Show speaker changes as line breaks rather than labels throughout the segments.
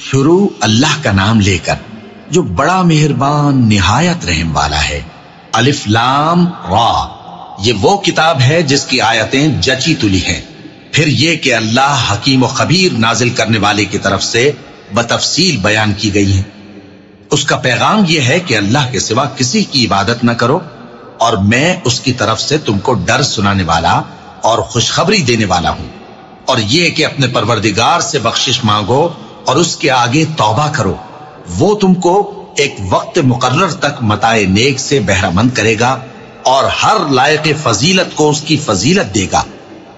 شروع اللہ کا نام لے کر، جو بڑا مہربان، نہایت رحم والا ہے۔ الف لام را۔ یہ وہ کتاب ہے جس کی آیتیں جچی تلی ہیں۔ پھر یہ کہ اللہ حکیم و خبیر نازل کرنے والے کی طرف سے بتفصیل بیان کی گئی ہیں۔ اس کا پیغام یہ ہے کہ اللہ کے سوا کسی کی عبادت نہ کرو اور میں اس کی طرف سے تم کو ڈر سنانے والا اور خوشخبری دینے والا ہوں۔ اور یہ کہ اپنے پروردگار سے بخشش مانگو اور اس کے آگے توبہ کرو۔ وہ تم کو ایک وقت مقرر تک متائے نیک سے بہرہ مند کرے گا اور ہر لائق فضیلت کو اس کی فضیلت دے گا۔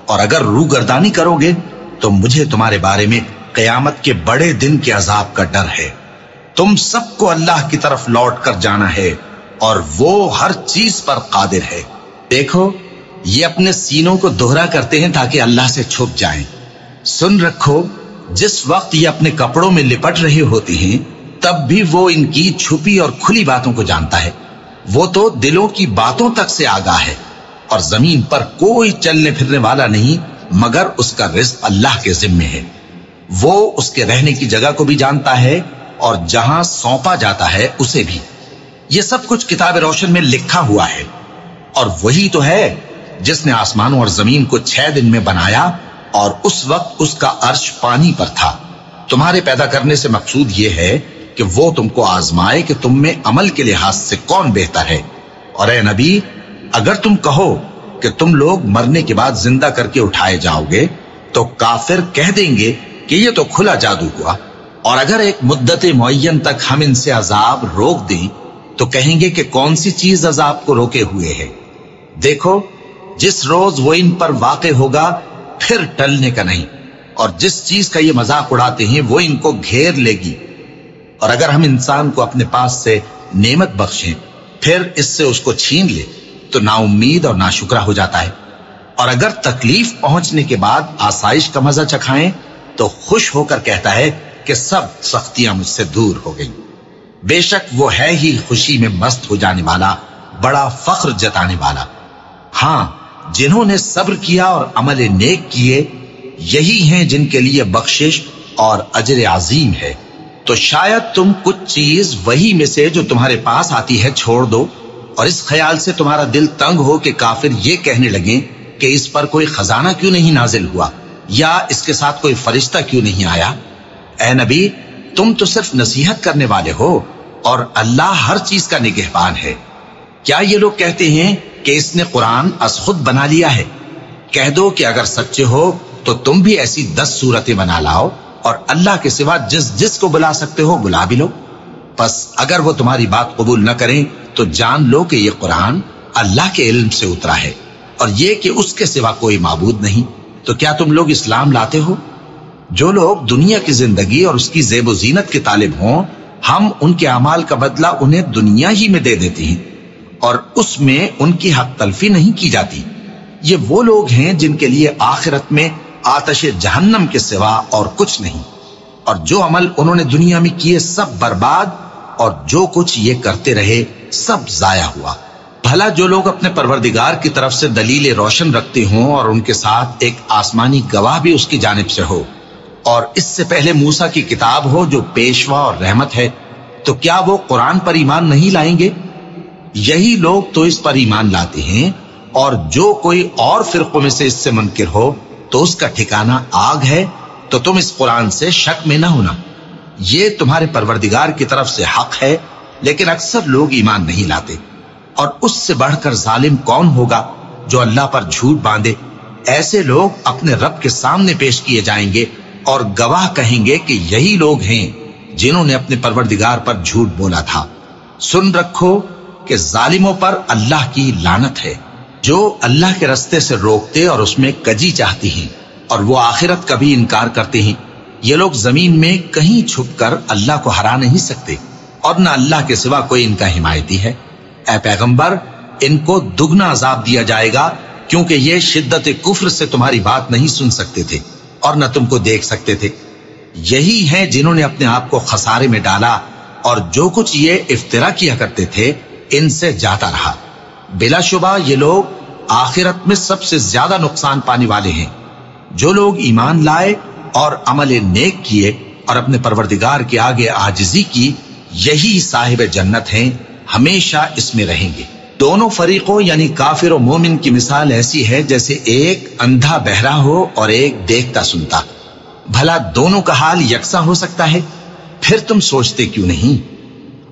اور اگر روح گردانی کرو گے تو مجھے تمہارے بارے میں قیامت کے بڑے دن کے عذاب کا ڈر ہے۔ تم سب کو اللہ کی طرف لوٹ کر جانا ہے اور وہ ہر چیز پر قادر ہے۔ دیکھو، یہ اپنے سینوں کو دوہرا کرتے ہیں تاکہ اللہ سے چھپ جائیں۔ سن رکھو جس وقت یہ اپنے کپڑوں میں لپٹ رہے ہوتے ہیں، تب بھی وہ ان کی چھپی اور کھلی باتوں کو جانتا ہے۔ وہ تو دلوں کی باتوں تک سے آگاہ ہے اور زمین پر کوئی چلنے پھرنے والا نہیں، مگر اس کا رزق اللہ کے ذمے ہے۔ وہ اس کے رہنے کی جگہ کو بھی جانتا ہے اور جہاں سونپا جاتا ہے، اسے بھی۔ یہ سب کچھ کتاب روشن میں لکھا ہوا ہے۔ اور وہی تو ہے جس نے آسمانوں اور زمین کو چھ دن میں بنایا اور اس وقت اس کا عرش پانی پر تھا۔ تمہارے پیدا کرنے سے مقصود یہ ہے کہ وہ تم کو آزمائے کہ تم میں عمل کے لحاظ سے کون بہتر ہے۔ اور اے نبی، اگر تم کہو کہ تم لوگ مرنے کے بعد زندہ کر کے اٹھائے جاؤ گے، تو کافر کہہ دیں گے کہ یہ تو کھلا جادو ہوا۔ اور اگر ایک مدت معین تک ہم ان سے عذاب روک دیں، تو کہیں گے کہ کون سی چیز عذاب کو روکے ہوئے ہے۔ دیکھو، جس روز وہ ان پر واقع ہوگا پھر ٹلنے کا نہیں۔ اور جس چیز کا یہ مذاق اڑاتے ہیں، وہ ان کو گھیر لے گی۔ اور اگر ہم انسان کو اپنے پاس سے نعمت بخشیں، پھر اس سے اس کو چھین لے، تو نا امید اور نا شکرہ ہو جاتا ہے۔ اور اگر تکلیف پہنچنے کے بعد آسائش کا مزہ چکھائیں، تو خوش ہو کر کہتا ہے کہ سب سختیاں مجھ سے دور ہو گئیں۔ بے شک وہ ہے ہی خوشی میں مست ہو جانے والا، بڑا فخر جتانے والا۔ ہاں جنہوں نے صبر کیا اور عمل نیک کیے، یہی ہیں جن کے لیے بخشش اور اجر عظیم ہے۔ تو شاید تم کچھ چیز وہی میں سے جو تمہارے پاس آتی ہے چھوڑ دو، اور اس خیال سے تمہارا دل تنگ ہو کہ کافر یہ کہنے لگیں کہ اس پر کوئی خزانہ کیوں نہیں نازل ہوا، یا اس کے ساتھ کوئی فرشتہ کیوں نہیں آیا۔ اے نبی، تم تو صرف نصیحت کرنے والے ہو اور اللہ ہر چیز کا نگہبان ہے۔ کیا یہ لوگ کہتے ہیں کہ اس نے قرآن از خود بنا لیا ہے۔ کہہ دو کہ اگر سچے ہو تو تم بھی ایسی دس صورتیں بنا لاؤ اور اللہ کے سوا جس جس کو بلا سکتے ہو بلا بھی لو۔ بس اگر وہ تمہاری بات قبول نہ کریں تو جان لو کہ یہ قرآن اللہ کے علم سے اترا ہے۔ اور یہ کہ اس کے سوا کوئی معبود نہیں۔ تو کیا تم لوگ اسلام لاتے ہو؟ جو لوگ دنیا کی زندگی اور اس کی زیب و زینت کے طالب ہوں، ہم ان کے اعمال کا بدلہ انہیں دنیا ہی میں دے دیتے ہیں۔ اور اس میں ان کی حق تلفی نہیں کی جاتی۔ یہ وہ لوگ ہیں جن کے لیے آخرت میں آتش جہنم کے سوا اور کچھ نہیں۔ اور جو عمل انہوں نے دنیا میں کیے سب برباد، اور جو کچھ یہ کرتے رہے سب ضائع ہوا۔ بھلا جو لوگ اپنے پروردگار کی طرف سے دلیل روشن رکھتے ہوں اور ان کے ساتھ ایک آسمانی گواہ بھی اس کی جانب سے ہو۔ اور اس سے پہلے موسا کی کتاب ہو جو پیشوا اور رحمت ہے، تو کیا وہ قرآن پر ایمان نہیں لائیں گے؟ یہی لوگ تو اس پر ایمان لاتے ہیں اور جو کوئی اور فرقوں میں سے اس سے منکر ہو تو اس کا ٹھکانہ آگ ہے، تو تم اس قرآن سے شک میں نہ ہونا۔ یہ تمہارے پروردگار کی طرف سے حق ہے، لیکن اکثر لوگ ایمان نہیں لاتے۔ اور اس سے بڑھ کر ظالم کون ہوگا جو اللہ پر جھوٹ باندھے؟ ایسے لوگ اپنے رب کے سامنے پیش کیے جائیں گے اور گواہ کہیں گے کہ یہی لوگ ہیں جنہوں نے اپنے پروردگار پر جھوٹ بولا تھا۔ سن رکھو کہ ظالموں پر اللہ کی لانت ہے، جو اللہ کے رستے سے روکتے اور اس میں کجی چاہتی ہیں، اور وہ آخرت کا بھی انکار کرتے ہیں۔ یہ لوگ زمین میں کہیں چھپ کر اللہ کو ہرا نہیں سکتے، اور نہ اللہ کے سوا کوئی ان کا حمایتی ہے۔ اے پیغمبر، ان کو دگنا عذاب دیا جائے گا، کیونکہ یہ شدت کفر سے تمہاری بات نہیں سن سکتے تھے، اور نہ تم کو دیکھ سکتے تھے۔ یہی ہیں جنہوں نے اپنے آپ کو خسارے میں ڈالا، اور جو کچھ یہ افطرا کیا کرتے تھے ان سے جاتا رہا۔ بلا شبہ یہ لوگ آخرت میں سب سے زیادہ نقصان پانے والے ہیں۔ جو لوگ ایمان لائے اور عمل نیک کیے اور اپنے پروردگار کے آگے آجزی کی، یہی صاحب جنت ہیں، ہمیشہ اس میں رہیں گے۔ دونوں فریقوں یعنی کافر و مومن کی مثال ایسی ہے جیسے ایک اندھا بہرا ہو اور ایک دیکھتا سنتا۔ بھلا دونوں کا حال یکساں ہو سکتا ہے؟ پھر تم سوچتے کیوں نہیں؟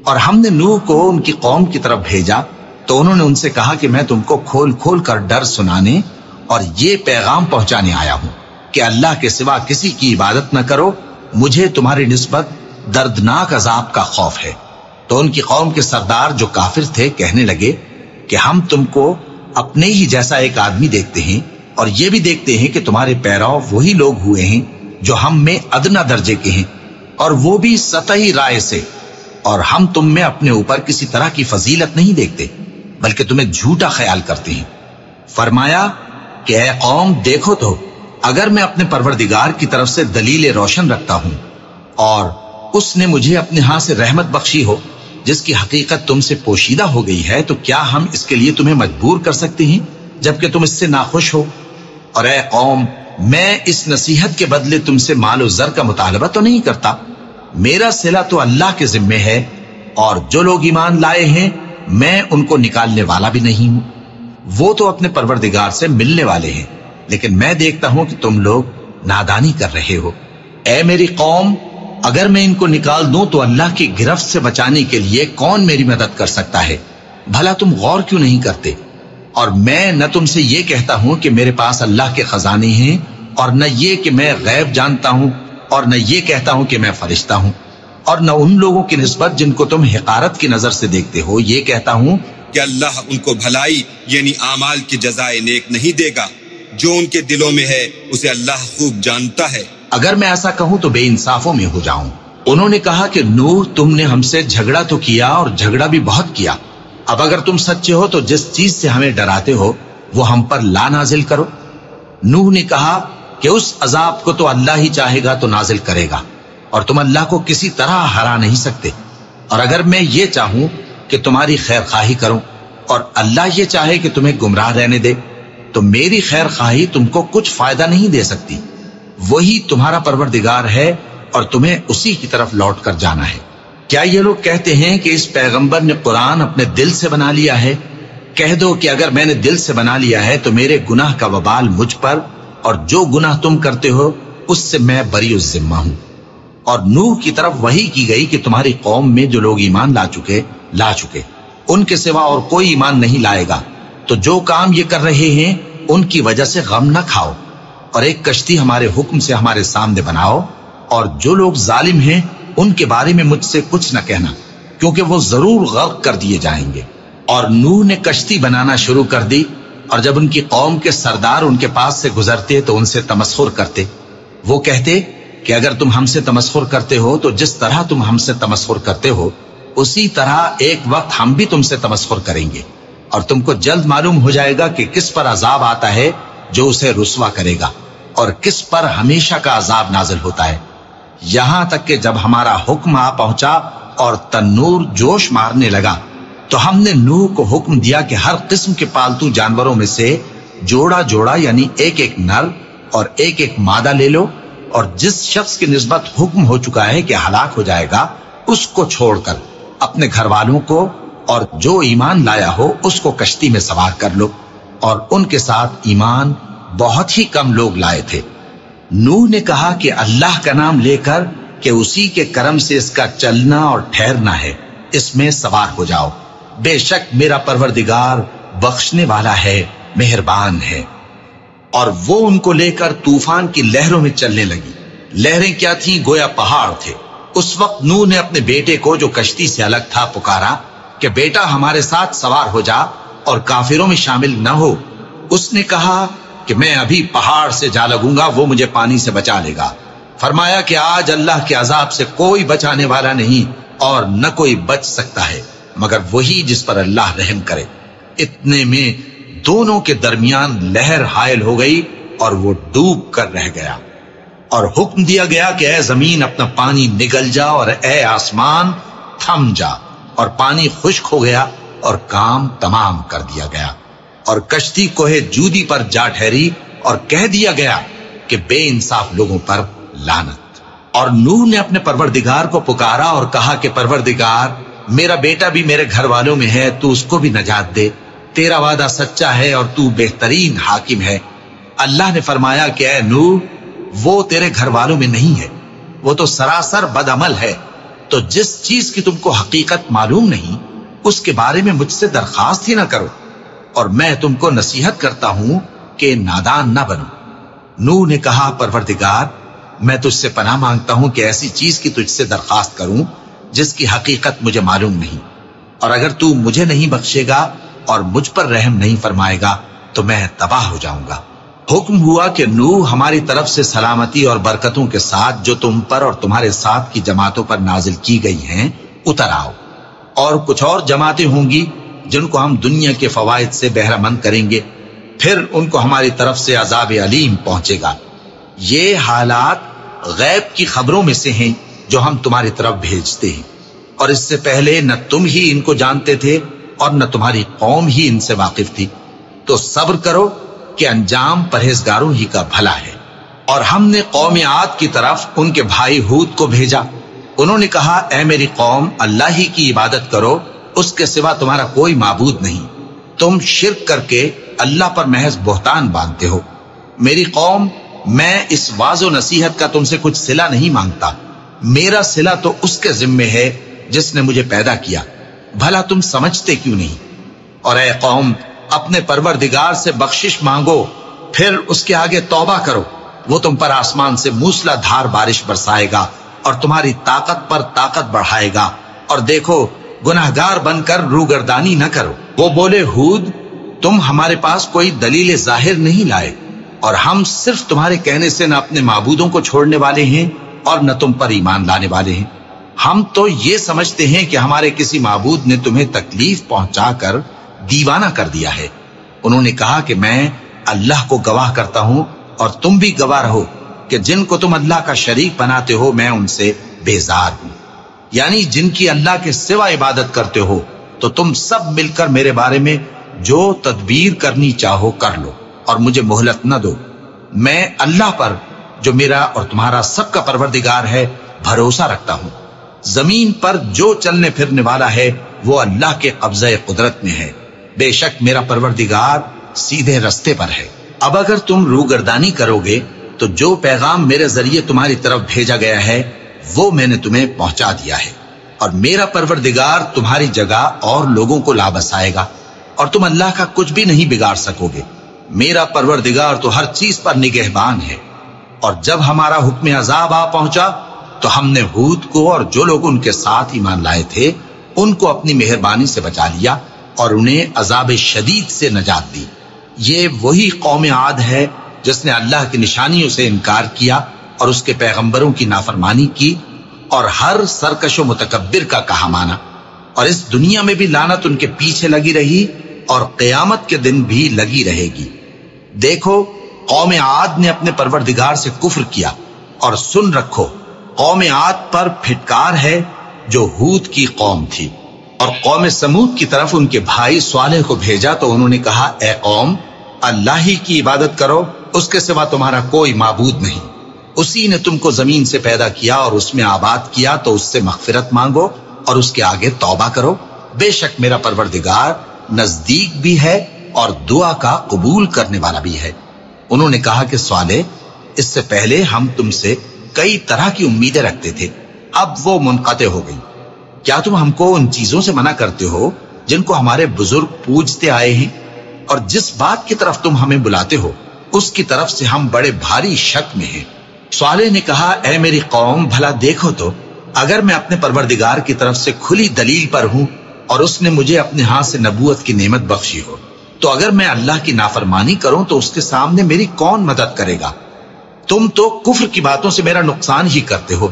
اور ہم نے نوح کو ان کی قوم کی طرف بھیجا تو انہوں نے ان سے کہا کہ میں تم کو کھول کھول کر ڈر سنانے اور یہ پیغام پہنچانے آیا ہوں کہ اللہ کے سوا کسی کی عبادت نہ کرو، مجھے تمہاری نسبت دردناک عذاب کا خوف ہے۔ تو ان کی قوم کے سردار جو کافر تھے کہنے لگے کہ ہم تم کو اپنے ہی جیسا ایک آدمی دیکھتے ہیں اور یہ بھی دیکھتے ہیں کہ تمہارے پیراؤ وہی لوگ ہوئے ہیں جو ہم میں ادنا درجے کے ہیں اور وہ بھی سطحی رائے سے۔ اور ہم تم میں اپنے اوپر کسی طرح کی فضیلت نہیں دیکھتے، بلکہ تمہیں جھوٹا خیال کرتے ہیں۔ فرمایا کہ اے قوم، دیکھو تو، اگر میں اپنے پروردگار کی طرف سے دلیل روشن رکھتا ہوں اور اس نے مجھے اپنے ہاں سے رحمت بخشی ہو، جس کی حقیقت تم سے پوشیدہ ہو گئی ہے، تو کیا ہم اس کے لیے تمہیں مجبور کر سکتے ہیں، جبکہ تم اس سے ناخوش ہو؟ اور اے قوم، میں اس نصیحت کے بدلے تم سے مال و زر کا مطالبہ تو نہیں کرتا۔ میرا سلا تو اللہ کے ذمے ہے اور جو لوگ ایمان لائے ہیں، میں ان کو نکالنے والا بھی نہیں ہوں۔ وہ تو اپنے پروردگار سے ملنے والے ہیں، لیکن میں دیکھتا ہوں کہ تم لوگ نادانی کر رہے ہو۔ اے میری قوم، اگر میں ان کو نکال دوں تو اللہ کی گرفت سے بچانے کے لیے کون میری مدد کر سکتا ہے؟ بھلا تم غور کیوں نہیں کرتے؟ اور میں نہ تم سے یہ کہتا ہوں کہ میرے پاس اللہ کے خزانے ہیں اور نہ یہ کہ میں غیب جانتا ہوں۔ اور نہ یہ کہتا ہوں کہ میں فرشتہ ہوں اور نہ ان لوگوں کی نسبت جن کو تم حقارت کی نظر سے دیکھتے ہو یہ کہتا ہوں
کہ اللہ ان کو بھلائی یعنی اعمال کی جزائے نیک نہیں دے گا۔ جو ان کے دلوں میں ہے اسے اللہ خوب جانتا ہے۔
اگر میں ایسا کہوں تو بے انصافوں میں ہو جاؤں۔ انہوں نے کہا کہ نور تم نے ہم سے جھگڑا تو کیا اور جھگڑا بھی بہت کیا۔ اب اگر تم سچے ہو تو جس چیز سے ہمیں ڈراتے ہو وہ ہم پر لا نازل کرو۔ نوح نے کہا کہ اس عذاب کو تو اللہ ہی چاہے گا تو نازل کرے گا، اور تم اللہ کو کسی طرح ہرا نہیں سکتے۔ اور اگر میں یہ چاہوں کہ تمہاری خیر خواہی کروں، اور اللہ یہ چاہے کہ تمہیں گمراہ رہنے دے، تو میری خیر خواہی تم کو کچھ فائدہ نہیں دے سکتی۔ وہی تمہارا پروردگار ہے اور تمہیں اسی کی طرف لوٹ کر جانا ہے۔ کیا یہ لوگ کہتے ہیں کہ اس پیغمبر نے قرآن اپنے دل سے بنا لیا ہے؟ کہہ دو کہ اگر میں نے دل سے بنا لیا ہے تو میرے گناہ کا وبال مجھ پر اور جو گناہ تم کرتے ہو، اس سے میں بری الذمہ ہوں۔ اور نوح کی طرف وہی کی گئی کہ تمہاری قوم میں جو لوگ ایمان لا چکے لا چکے۔ ان کے سوا اور کوئی ایمان نہیں لائے گا۔ تو جو کام یہ کر رہے ہیں، ان کی وجہ سے غم نہ کھاؤ۔ اور ایک کشتی ہمارے حکم سے ہمارے سامنے بناؤ۔ اور جو لوگ ظالم ہیں، ان کے بارے میں مجھ سے کچھ نہ کہنا، کیونکہ وہ ضرور غرق کر دیے جائیں گے۔ اور نوح نے کشتی بنانا شروع کر دی۔ اور جب ان کی قوم کے سردار ان کے پاس سے گزرتے تو ان سے تمسخر کرتے۔ وہ کہتے کہ اگر تم ہم سے تمسخر کرتے ہو تو جس طرح تم ہم سے تمسخر کرتے ہو، اسی طرح ایک وقت ہم بھی تم سے تمسخر کریں گے۔ اور تم کو جلد معلوم ہو جائے گا کہ کس پر عذاب آتا ہے جو اسے رسوا کرے گا اور کس پر ہمیشہ کا عذاب نازل ہوتا ہے۔ یہاں تک کہ جب ہمارا حکم آ پہنچا اور تنور جوش مارنے لگا تو ہم نے نوح کو حکم دیا کہ ہر قسم کے پالتو جانوروں میں سے جوڑا جوڑا یعنی ایک ایک نر اور ایک ایک مادہ لے لو اور جس شخص کی نسبت حکم ہو چکا ہے کہ ہلاک ہو جائے گا، اس کو چھوڑ کر اپنے گھر والوں کو اور جو ایمان لایا ہو، اس کو کشتی میں سوار کر لو۔ اور ان کے ساتھ ایمان بہت ہی کم لوگ لائے تھے۔ نوح نے کہا کہ اللہ کا نام لے کر کہ اسی کے کرم سے اس کا چلنا اور ٹھہرنا ہے، اس میں سوار ہو جاؤ۔ بے شک میرا پروردگار بخشنے والا ہے، مہربان ہے۔ اور وہ ان کو لے کر طوفان کی لہروں میں چلنے لگی۔ لہریں کیا تھیں؟ گویا پہاڑ تھے۔ اس وقت نو نے اپنے بیٹے کو جو کشتی سے الگ تھا پکارا کہ بیٹا ہمارے ساتھ سوار ہو جا اور کافروں میں شامل نہ ہو۔ اس نے کہا کہ میں ابھی پہاڑ سے جا لگوں گا، وہ مجھے پانی سے بچا لے گا۔ فرمایا کہ آج اللہ کے عذاب سے کوئی بچانے والا نہیں اور نہ کوئی بچ سکتا ہے۔ مگر وہی جس پر اللہ رحم کرے۔ اتنے میں دونوں کے درمیان لہر حائل ہو گئی اور وہ ڈوب کر رہ گیا۔ اور حکم دیا گیا کہ اے زمین، اپنا پانی نگل جا اور اے آسمان، تھم جا۔ اور پانی خشک ہو گیا اور کام تمام کر دیا گیا۔ اور کشتی کوہ جودی پر جا ٹھہری اور کہہ دیا گیا کہ بے انصاف لوگوں پر لانت اور نوح نے اپنے پروردگار کو پکارا اور کہا کہ پروردگار میرا بیٹا بھی میرے گھر والوں میں ہے، تو اس کو بھی نجات دے۔ تیرا وعدہ سچا ہے اور تو بہترین حاکم ہے۔ اللہ نے فرمایا کہ اے نوح وہ تیرے گھر والوں میں نہیں ہے۔ وہ تو سراسر بد عمل ہے۔ تو جس چیز کی تم کو حقیقت معلوم نہیں، اس کے بارے میں مجھ سے درخواست ہی نہ کرو۔ اور میں تم کو نصیحت کرتا ہوں کہ نادان نہ بنو۔ نو نے کہا، پروردگار، میں تجھ سے پناہ مانگتا ہوں کہ ایسی چیز کی تجھ سے درخواست کروں۔ جس کی حقیقت مجھے معلوم نہیں۔ اور اگر تو مجھے نہیں بخشے گا اور مجھ پر رحم نہیں فرمائے گا، تو میں تباہ ہو جاؤں گا۔ حکم ہوا کہ نو ہماری طرف سے سلامتی اور برکتوں کے ساتھ جو تم پر اور تمہارے ساتھ کی جماعتوں پر نازل کی گئی ہیں، اتر آؤ۔ اور کچھ اور جماعتیں ہوں گی جن کو ہم دنیا کے فوائد سے بہرہ مند کریں گے، پھر ان کو ہماری طرف سے عذاب علیم پہنچے گا۔ یہ حالات غیب کی خبروں میں سے ہیں۔ جو ہم تمہاری طرف بھیجتے ہیں۔ اور اس سے پہلے نہ تم ہی ان کو جانتے تھے اور نہ تمہاری قوم ہی ان سے واقف تھی۔ تو صبر کرو کہ انجام پرہیزگاروں ہی کا بھلا ہے۔ اور ہم نے قوم عاد کی طرف ان کے بھائی ہود کو بھیجا۔ انہوں نے کہا، اے میری قوم، اللہ ہی کی عبادت کرو، اس کے سوا تمہارا کوئی معبود نہیں۔ تم شرک کر کے اللہ پر محض بہتان باندھتے ہو۔ میری قوم، میں اس واض و نصیحت کا تم سے کچھ سلا نہیں مانگتا۔ میرا سلا تو اس کے ذمے ہے جس نے مجھے پیدا کیا۔ بھلا تم سمجھتے کیوں نہیں؟ اور اے قوم، اپنے پروردگار سے بخشش مانگو، پھر اس کے آگے توبہ کرو۔ وہ تم پر آسمان سے موسلا دھار بارش برسائے گا اور تمہاری طاقت پر طاقت بڑھائے گا۔ اور دیکھو گناہ گار بن کر روگردانی نہ کرو۔ وہ بولے، ہود، تم ہمارے پاس کوئی دلیل ظاہر نہیں لائے، اور ہم صرف تمہارے کہنے سے نہ اپنے معبودوں کو چھوڑنے والے ہیں۔ اور نہ تم پر ایمان لانے والے ہیں۔ ہم تو یہ سمجھتے ہیں کہ ہمارے کسی معبود نے تمہیں تکلیف پہنچا کر دیوانہ کر دیا ہے۔ انہوں نے کہا کہ میں اللہ کو گواہ کرتا ہوں اور تم بھی گواہ رہو کہ جن کو تم اللہ کا شریک بناتے ہو میں ان سے بیزار ہوں۔ یعنی جن کی اللہ کے سوا عبادت کرتے ہو، تو تم سب مل کر میرے بارے میں جو تدبیر کرنی چاہو کر لو اور مجھے مہلت نہ دو۔ میں اللہ پر جو میرا اور تمہارا سب کا پروردگار ہے، بھروسہ رکھتا ہوں۔ زمین پر جو چلنے پھرنے والا ہے، وہ اللہ کے قبضہ قدرت میں ہے۔ بے شک میرا پروردگار سیدھے رستے پر ہے۔ اب اگر تم روگردانی کرو گے، تو جو پیغام میرے ذریعے تمہاری طرف بھیجا گیا ہے، وہ میں نے تمہیں پہنچا دیا ہے۔ اور میرا پروردگار تمہاری جگہ اور لوگوں کو لا بسائے گا، اور تم اللہ کا کچھ بھی نہیں بگاڑ سکو گے۔ میرا پروردگار تو ہر چیز پر نگہبان ہے۔ اور جب ہمارا حکم عذاب آ پہنچا تو ہم نے ہود کو اور جو لوگ ان کے ساتھ ایمان لائے تھے، ان کو اپنی مہربانی سے بچا لیا اور انہیں عذاب شدید سے نجات دی۔ یہ وہی قوم عاد ہے جس نے اللہ کی نشانیوں سے انکار کیا اور اس کے پیغمبروں کی نافرمانی کی اور ہر سرکش و متکبر کا کہا مانا۔ اور اس دنیا میں بھی لانت ان کے پیچھے لگی رہی اور قیامت کے دن بھی لگی رہے گی۔ دیکھو قوم عاد نے اپنے پروردگار سے کفر کیا اور سن رکھو، قوم عاد پر پھٹکار ہے جو ہود کی قوم تھی۔ اور قوم سمود کی طرف ان کے بھائی صالح کو بھیجا تو انہوں نے کہا، اے قوم، اللہ ہی کی عبادت کرو، اس کے سوا تمہارا کوئی معبود نہیں۔ اسی نے تم کو زمین سے پیدا کیا اور اس میں آباد کیا تو اس سے مغفرت مانگو اور اس کے آگے توبہ کرو۔ بے شک میرا پروردگار نزدیک بھی ہے اور دعا کا قبول کرنے والا بھی ہے۔ انہوں نے کہا کہ سوالے اس سے پہلے ہم تم سے کئی طرح کی امیدیں رکھتے تھے، اب وہ منقطع ہو گئی۔ کیا تم ہم کو ان چیزوں سے منع کرتے ہو جن کو ہمارے بزرگ پوجتے آئے ہیں؟ اور جس بات کی طرف تم ہمیں بلاتے ہو، اس کی طرف سے ہم بڑے بھاری شک میں ہیں۔ سوالے نے کہا، اے میری قوم، بھلا دیکھو تو، اگر میں اپنے پروردگار کی طرف سے کھلی دلیل پر ہوں اور اس نے مجھے اپنے ہاتھ سے نبوت کی نعمت بخشی ہو۔ تو اگر میں اللہ کی نافرمانی کروں تو اس کے سامنے میری کون مدد کرے گا؟ تم تو کفر کی باتوں سے میرا نقصان ہی کرتے ہو۔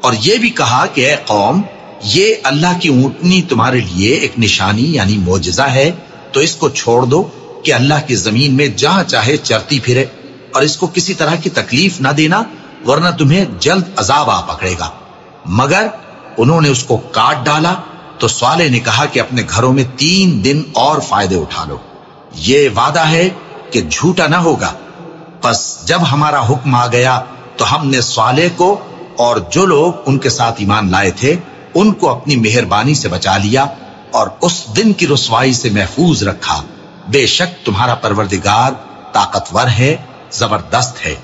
اور یہ بھی کہا کہ اے قوم، یہ اللہ کی اونٹنی تمہارے لیے ایک نشانی یعنی موجزہ ہے۔ تو اس کو چھوڑ دو کہ اللہ کی زمین میں جہاں چاہے چرتی پھرے اور اس کو کسی طرح کی تکلیف نہ دینا، ورنہ تمہیں جلد عذاب آ پکڑے گا۔ مگر انہوں نے اس کو کاٹ ڈالا تو سوالے نے کہا کہ اپنے گھروں میں تین دن اور فائدے اٹھا لو۔ یہ وعدہ ہے کہ جھوٹا نہ ہوگا۔ پس جب ہمارا حکم آ گیا تو ہم نے سوالے کو اور جو لوگ ان کے ساتھ ایمان لائے تھے، ان کو اپنی مہربانی سے بچا لیا اور اس دن کی رسوائی سے محفوظ رکھا۔ بے شک تمہارا پروردگار طاقتور ہے، زبردست ہے۔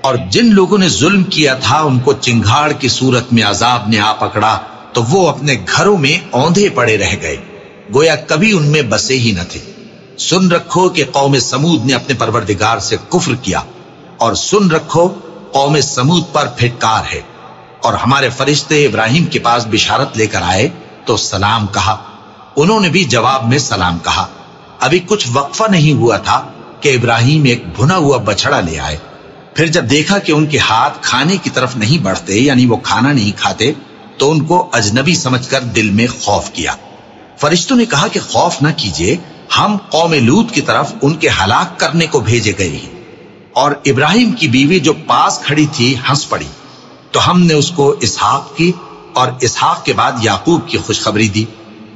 اور جن لوگوں نے ظلم کیا تھا، ان کو چنگاڑ کی صورت میں عذاب نے آ پکڑا، تو وہ اپنے گھروں میں اوندھے پڑے رہ گئے۔ گویا کبھی ان میں بسے ہی نہ تھے۔ سن رکھو کہ قوم سمود نے اپنے پروردگار سے کفر کیا اور سن رکھو قوم سمود پر پھٹکار ہے اور ہمارے فرشتے ابراہیم کے پاس بشارت لے کر آئے تو سلام کہا۔ انہوں نے بھی جواب میں سلام کہا۔ ابھی کچھ وقفہ نہیں ہوا تھا کہ ابراہیم ایک بھنا ہوا بچڑا لے آئے۔ پھر جب دیکھا کہ ان کے ہاتھ کھانے کی طرف نہیں بڑھتے یعنی وہ کھانا نہیں کھاتے، تو ان کو اجنبی سمجھ کر دل میں خوف کیا۔ فرشتوں نے کہا کہ خوف نہ کیجیے ہم قوم لوت کی طرف ان کے ہلاک کرنے کو بھیجے گئے ہیں۔ اور ابراہیم کی بیوی جو پاس کھڑی تھی ہنس پڑی۔ تو ہم نے اس کو اسحاق کی اور اسحاق کے بعد یعقوب کی خوشخبری دی۔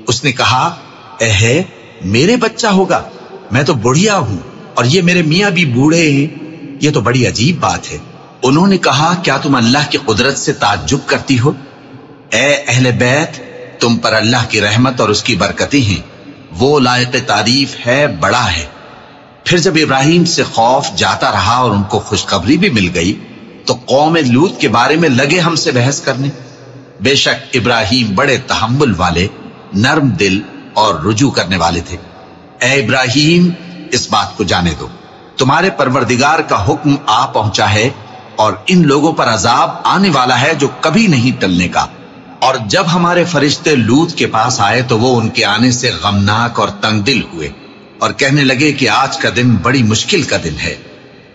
اس نے کہا، اے ہے، میرے بچہ ہوگا۔ میں تو بڑھیا ہوں اور یہ میرے میاں بھی بوڑھے ہیں۔ یہ تو بڑی عجیب بات ہے۔ انہوں نے کہا، کیا تم اللہ کی قدرت سے تعجب کرتی ہو؟ اے اہل بیت، تم پر اللہ کی رحمت اور اس کی برکتی ہیں۔ وہ لائق تعریف ہے، بڑا ہے۔ پھر جب ابراہیم سے خوف جاتا رہا اور ان کو خوشخبری بھی مل گئی، تو قوم لوت کے بارے میں لگے ہم سے بحث کرنے۔ بے شک ابراہیم بڑے تحمل والے، نرم دل اور رجوع کرنے والے تھے۔ اے ابراہیم، اس بات کو جانے دو۔ تمہارے پروردگار کا حکم آ پہنچا ہے اور ان لوگوں پر عذاب آنے والا ہے جو کبھی نہیں ٹلنے کا۔ اور جب ہمارے فرشتے لوت کے پاس آئے تو وہ ان کے آنے سے غمناک اور تنگ دل ہوئے اور کہنے لگے کہ آج کا دن بڑی مشکل کا دن ہے۔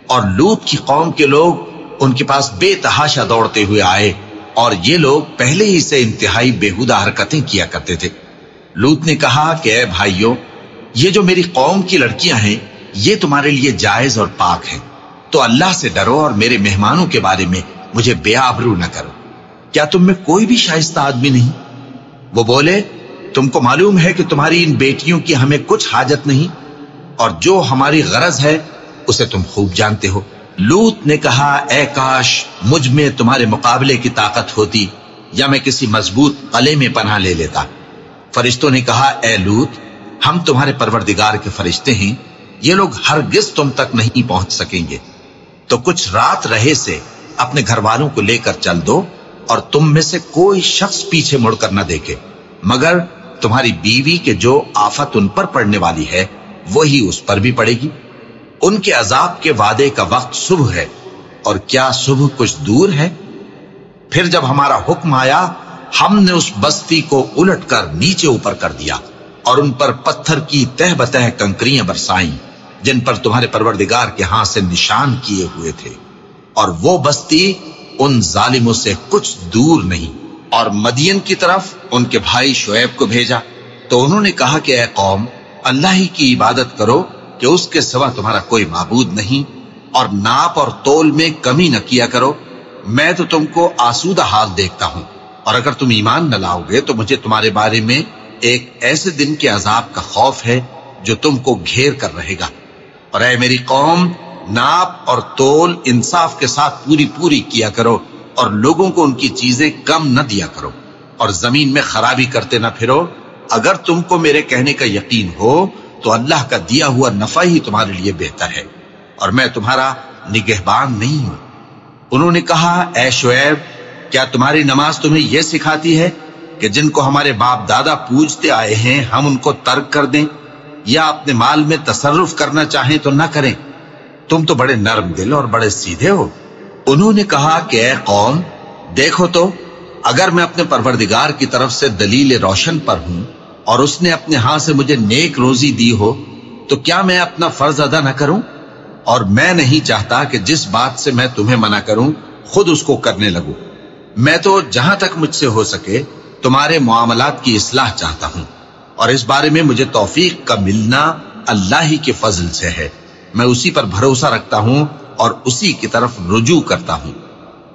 اور لوت کی قوم کے لوگ ان کے پاس بے تحاشا دوڑتے ہوئے آئے اور یہ لوگ پہلے ہی سے انتہائی بےحدہ حرکتیں کیا کرتے تھے۔ لوت نے کہا کہ اے بھائیو یہ جو میری قوم کی لڑکیاں ہیں، یہ تمہارے لیے جائز اور پاک ہیں۔ تو اللہ سے ڈرو اور میرے مہمانوں کے بارے میں مجھے بے آبرو نہ کرو۔ کیا تم میں کوئی بھی شائستہ آدمی نہیں؟ وہ بولے، تم کو معلوم ہے کہ تمہاری ان بیٹیوں کی ہمیں کچھ حاجت نہیں، اور جو ہماری غرض ہے، اسے تم خوب جانتے ہو۔ لوت نے کہا، اے کاش، مجھ میں تمہارے مقابلے کی طاقت ہوتی، یا میں کسی مضبوط قلعے میں پناہ لے لیتا۔ فرشتوں نے کہا، اے لوت، ہم تمہارے پروردگار کے فرشتے ہیں، یہ لوگ ہرگز تم تک نہیں پہنچ سکیں گے۔ تو کچھ رات رہے سے اپنے گھر والوں کو لے کر چل دو اور تم میں سے کوئی شخص پیچھے مڑ کر نہ دیکھے، مگر تمہاری بیوی کے جو آفت ان پر پڑنے والی ہے، وہی اس پر بھی پڑے گی۔ ان کے عذاب کے وعدے کا وقت صبح ہے، اور کیا صبح کچھ دور ہے؟ پھر جب ہمارا حکم آیا، ہم نے اس بستی کو الٹ کر نیچے اوپر کر دیا، اور ان پر پتھر کی تہ بتہ کنکریاں برسائیں، جن پر تمہارے پروردگار کے ہاں سے نشان کیے ہوئے تھے۔ اور وہ بستی ان ظالموں سے کچھ دور نہیں۔ اور مدین کی طرف ان کے بھائی شعیب کو بھیجا۔ تو انہوں نے کہا کہ اے قوم، اللہ ہی کی عبادت کرو کہ اس کے سوا تمہارا کوئی معبود نہیں۔ اور ناپ اور تول میں کمی نہ کیا کرو۔ میں تو تم کو آسودہ حال دیکھتا ہوں۔ اور اگر تم ایمان نہ لاؤ گے تو مجھے تمہارے بارے میں ایک ایسے دن کے عذاب کا خوف ہے جو تم کو گھیر کر رہے گا۔ اور اے میری قوم ناپ اور تول انصاف کے ساتھ پوری پوری کیا کرو اور لوگوں کو ان کی چیزیں کم نہ دیا کرو اور زمین میں خرابی کرتے نہ پھرو۔ اگر تم کو میرے کہنے کا یقین ہو تو اللہ کا دیا ہوا نفع ہی تمہارے لیے بہتر ہے اور میں تمہارا نگہبان نہیں ہوں۔ انہوں نے کہا، اے شعیب، کیا تمہاری نماز تمہیں یہ سکھاتی ہے کہ جن کو ہمارے باپ دادا پوجتے آئے ہیں، ہم ان کو ترک کر دیں؟ یا اپنے مال میں تصرف کرنا چاہیں تو نہ کریں؟ تم تو بڑے نرم دل اور بڑے سیدھے ہو۔ انہوں نے کہا کہ اے قوم، دیکھو تو، اگر میں اپنے پروردگار کی طرف سے دلیل روشن پر ہوں اور اس نے اپنے ہاں سے مجھے نیک روزی دی ہو، تو کیا میں اپنا فرض ادا نہ کروں؟ اور میں نہیں چاہتا کہ جس بات سے میں تمہیں منع کروں، خود اس کو کرنے لگوں۔ میں تو جہاں تک مجھ سے ہو سکے، تمہارے معاملات کی اصلاح چاہتا ہوں۔ اور اس بارے میں مجھے توفیق کا ملنا اللہ ہی کے فضل سے ہے۔ میں اسی پر بھروسہ رکھتا ہوں اور اسی کی طرف رجوع کرتا ہوں۔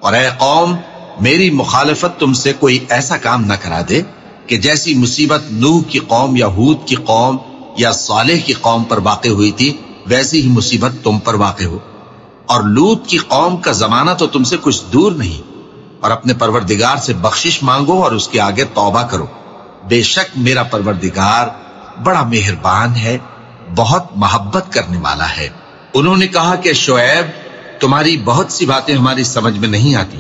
اور اے قوم، میری مخالفت تم سے کوئی ایسا کام نہ کرا دے کہ جیسی مصیبت نوح کی قوم یا ہود کی قوم یا صالح کی قوم پر واقع ہوئی تھی، ویسی ہی مصیبت تم پر واقع ہو۔ اور لوت کی قوم کا زمانہ تو تم سے کچھ دور نہیں، اور اپنے پروردگار سے بخشش مانگو اور اس کے آگے توبہ کرو۔ بے شک میرا پروردگار بڑا مہربان ہے بہت محبت کرنے والا ہے۔ انہوں نے کہا کہ شعیب، تمہاری بہت سی باتیں ہماری سمجھ میں نہیں آتی۔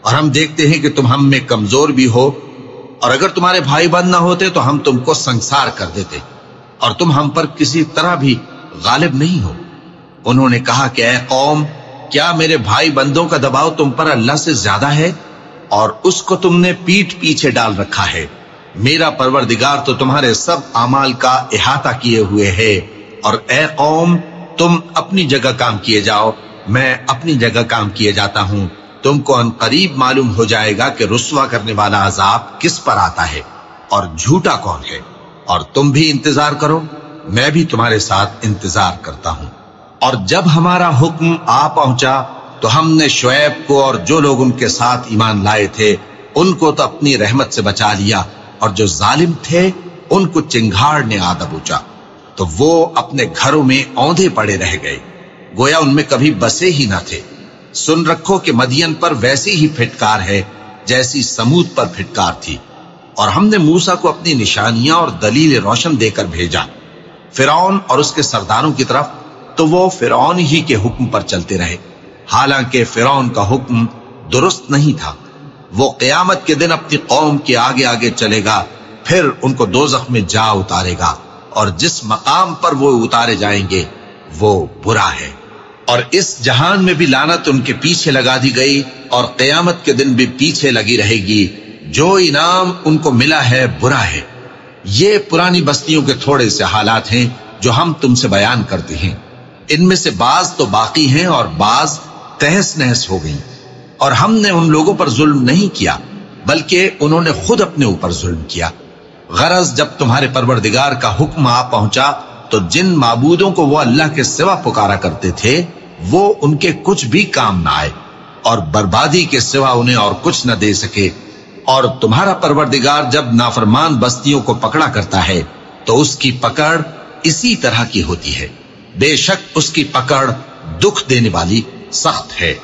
اور ہم دیکھتے ہیں کہ تم ہم میں کمزور بھی ہو۔ اور اگر تمہارے بھائی بند نہ ہوتے تو ہم تم کو سنسار کر دیتے۔ اور تم ہم پر کسی طرح بھی غالب نہیں ہو۔ انہوں نے کہا کہ اے قوم، کیا میرے بھائی بندوں کا دباؤ تم پر اللہ سے زیادہ ہے؟ اور اس کو تم نے پیٹ پیچھے ڈال رکھا ہے۔ میرا پروردگار تو تمہارے سب اعمال کا احاطہ کیے ہوئے ہے، اور اے قوم، تم اپنی جگہ کام کیے جاؤ، میں اپنی جگہ کام کیے جاتا ہوں۔ تم کو ان قریب معلوم ہو جائے گا کہ رسوا کرنے والا عذاب کس پر آتا ہے، اور جھوٹا کون ہے۔ اور تم بھی انتظار کرو، میں بھی تمہارے ساتھ انتظار کرتا ہوں۔ اور جب ہمارا حکم آ پہنچا، تو ہم نے شعیب کو اور جو لوگ ان کے ساتھ ایمان لائے تھے، ان کو تو اپنی رحمت سے بچا لیا۔ اور جو ظالم تھے، ان کو چنگھاڑ نے آدھا بوچا تو وہ اپنے گھروں میں اوندے پڑے رہ گئے۔ گویا ان میں کبھی بسے ہی نہ تھے۔ سن رکھو کہ مدین پر ویسی ہی پھٹکار ہے، جیسی سمود پر پھٹکار تھی۔ اور ہم نے موسا کو اپنی نشانیاں اور دلیل روشن دے کر بھیجا۔ فرعون اور اس کے سرداروں کی طرف تو وہ فرعون ہی کے حکم پر چلتے رہے۔ حالانکہ فرعون کا حکم درست نہیں تھا۔ وہ قیامت کے دن اپنی قوم کے آگے آگے چلے گا، پھر ان کو دوزخ میں جا اتارے گا، اور جس مقام پر وہ اتارے جائیں گے، وہ برا ہے۔ اور اس جہان میں بھی لانت ان کے پیچھے لگا دی گئی، اور قیامت کے دن بھی پیچھے لگی رہے گی۔ جو انعام ان کو ملا ہے، برا ہے۔ یہ پرانی بستیوں کے تھوڑے سے حالات ہیں جو ہم تم سے بیان کرتے ہیں۔ ان میں سے بعض تو باقی ہیں اور بعض تہس نہس ہو گئی اور ہم نے ان لوگوں پر ظلم نہیں کیا، بلکہ انہوں نے خود اپنے اوپر ظلم کیا۔ غرض جب تمہارے پروردگار کا حکم آ پہنچا، تو جن معبودوں کو وہ اللہ کے سوا پکارا کرتے تھے، وہ ان کے کچھ بھی کام نہ آئے۔ اور بربادی کے سوا انہیں اور کچھ نہ دے سکے۔ اور تمہارا پروردگار جب نافرمان بستیوں کو پکڑا کرتا ہے، تو اس کی پکڑ اسی طرح کی ہوتی ہے۔ بے شک اس کی پکڑ دکھ دینے والی سخت ہے۔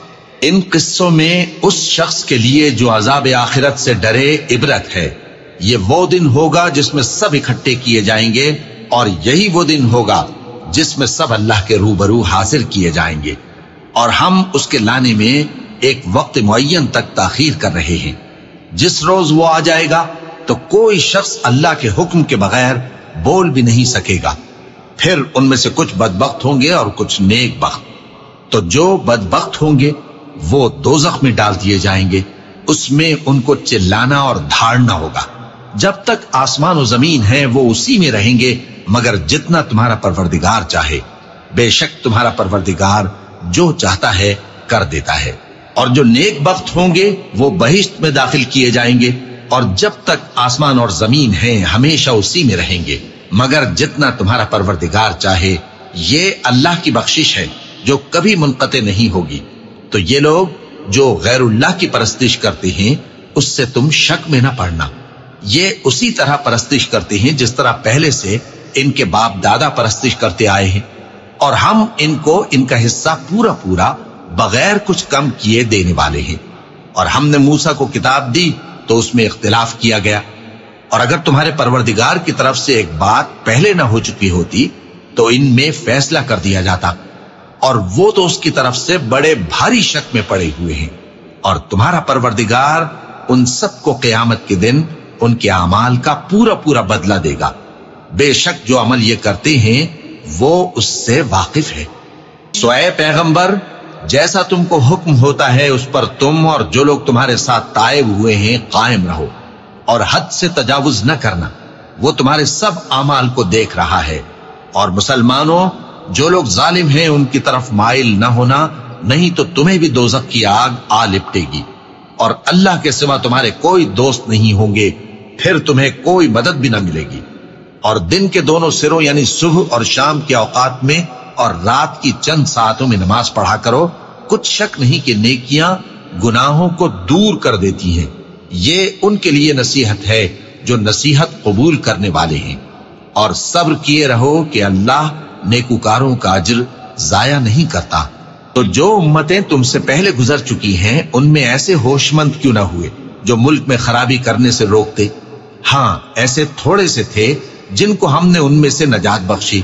ان قصوں میں اس شخص کے لیے جو عذاب آخرت سے ڈرے عبرت ہے۔ یہ وہ دن ہوگا جس میں سب اکٹھے کیے جائیں گے اور یہی وہ دن ہوگا جس میں سب اللہ کے روبرو حاضر کیے جائیں گے۔ اور ہم اس کے لانے میں ایک وقت معین تک تاخیر کر رہے ہیں۔ جس روز وہ آ جائے گا تو کوئی شخص اللہ کے حکم کے بغیر بول بھی نہیں سکے گا۔ پھر ان میں سے کچھ بدبخت ہوں گے اور کچھ نیک بخت۔ تو جو بدبخت ہوں گے وہ دوزخ میں ڈال دیے جائیں گے، اس میں ان کو چلانا اور دھاڑنا ہوگا۔ جب تک آسمان و زمین ہے وہ اسی میں رہیں گے، مگر جتنا تمہارا پروردگار چاہے۔ بے شک تمہارا پروردگار جو چاہتا ہے، کر دیتا ہے۔ اور جو نیک بخت ہوں گے، وہ بہشت میں داخل کیے جائیں گے۔ اور جب تک آسمان اور زمین ہے ہمیشہ اسی میں رہیں گے۔ مگر جتنا تمہارا پروردگار چاہے، یہ اللہ کی بخشش ہے، جو کبھی منقطع نہیں ہوگی۔ تو یہ لوگ جو غیر اللہ کی پرستش کرتے ہیں، اس سے تم شک میں نہ پڑنا۔ یہ اسی طرح پرستش کرتے ہیں جس طرح پہلے سے ان کے باپ دادا پرستش کرتے آئے ہیں۔ اور ہم ان کو ان کا حصہ پورا پورا بغیر کچھ کم کیے دینے والے ہیں۔ اور ہم نے موسا کو کتاب دی تو اس میں اختلاف کیا گیا۔ اور اگر تمہارے پروردگار کی طرف سے ایک بات پہلے نہ ہو چکی ہوتی تو ان میں فیصلہ کر دیا جاتا۔ اور وہ تو اس کی طرف سے بڑے بھاری شک میں پڑے ہوئے ہیں۔ اور تمہارا پروردگار ان سب کو قیامت کے دن ان کے اعمال کا پورا پورا بدلہ دے گا۔ بے شک جو عمل یہ کرتے ہیں، وہ اس سے واقف ہے۔ سوئے پیغمبر، جیسا تم کو حکم ہوتا ہے، اس پر تم اور جو لوگ تمہارے ساتھ تائب ہوئے ہیں، قائم رہو۔ اور حد سے تجاوز نہ کرنا۔ وہ تمہارے سب اعمال کو دیکھ رہا ہے۔ اور مسلمانوں جو لوگ ظالم ہیں، ان کی طرف مائل نہ ہونا، نہیں تو تمہیں بھی دوزخ کی آگ آ لپٹے گی۔ اور اللہ کے سوا تمہارے کوئی دوست نہیں ہوں گے، پھر تمہیں کوئی مدد بھی نہ ملے گی۔ اور دن کے دونوں سروں یعنی صبح اور شام کے اوقات میں اور رات کی چند ساعتوں میں نماز پڑھا کرو، کچھ شک نہیں کہ نیکیاں گناہوں کو دور کر دیتی ہیں۔ یہ ان کے لیے نصیحت ہے جو نصیحت قبول کرنے والے ہیں۔ اور صبر کیے رہو کہ اللہ نیکوکاروں کا اجر ضائع نہیں کرتا۔ تو جو امتیں تم سے پہلے گزر چکی ہیں، ان میں ایسے ہوش مند کیوں نہ ہوئے جو ملک میں خرابی کرنے سے روکتے؟ ہاں ایسے تھوڑے سے تھے جن کو ہم نے ان میں سے نجات بخشی۔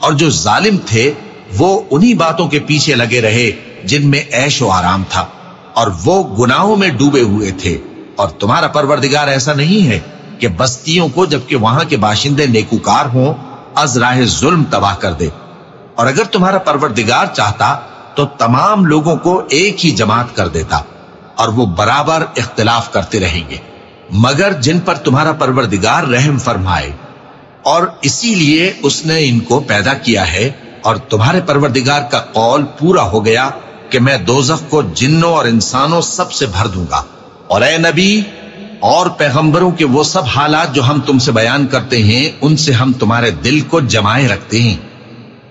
اور جو ظالم تھے، وہ انہی باتوں کے پیچھے لگے رہے جن میں عیش و آرام تھا۔ اور وہ گناہوں میں ڈوبے ہوئے تھے۔ اور تمہارا پروردگار ایسا نہیں ہے کہ بستیوں کو جبکہ وہاں کے باشندے نیکوکار ہوں از راہ ظلم تباہ کر دے۔ اور اگر تمہارا پروردگار چاہتا تو تمام لوگوں کو ایک ہی جماعت کر دیتا اور وہ برابر اختلاف کرتے رہیں گے۔ مگر جن پر تمہارا پروردگار رحم فرمائے۔ اور اسی لیے اس نے ان کو پیدا کیا ہے اور تمہارے پروردگار کا قول پورا ہو گیا کہ میں دوزخ کو جنوں اور انسانوں سب سے بھر دوں گا۔ اور اے نبی اور پیغمبروں کے وہ سب حالات جو ہم تم سے بیان کرتے ہیں، ان سے ہم تمہارے دل کو جمائے رکھتے ہیں۔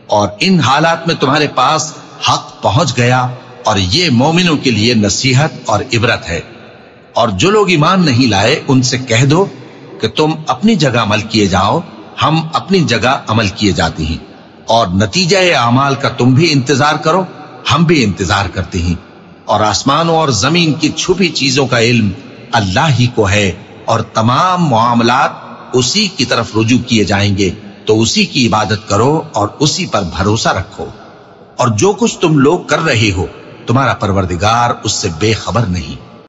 اور ان حالات میں تمہارے پاس حق پہنچ گیا، اور یہ مومنوں کے لیے نصیحت اور عبرت ہے۔ اور جو لوگ ایمان نہیں لائے، ان سے کہہ دو کہ تم اپنی جگہ عمل کیے جاؤ، ہم اپنی جگہ عمل کیے جاتے ہیں۔ اور نتیجہ اعمال کا تم بھی انتظار کرو، ہم بھی انتظار کرتے ہیں۔ اور آسمانوں اور زمین کی چھپی چیزوں کا علم اللہ ہی کو ہے اور تمام معاملات اسی کی طرف رجوع کیے جائیں گے، تو اسی کی عبادت کرو اور اسی پر بھروسہ رکھو۔ اور جو کچھ تم لوگ کر رہے ہو، تمہارا پروردگار اس سے بے خبر نہیں۔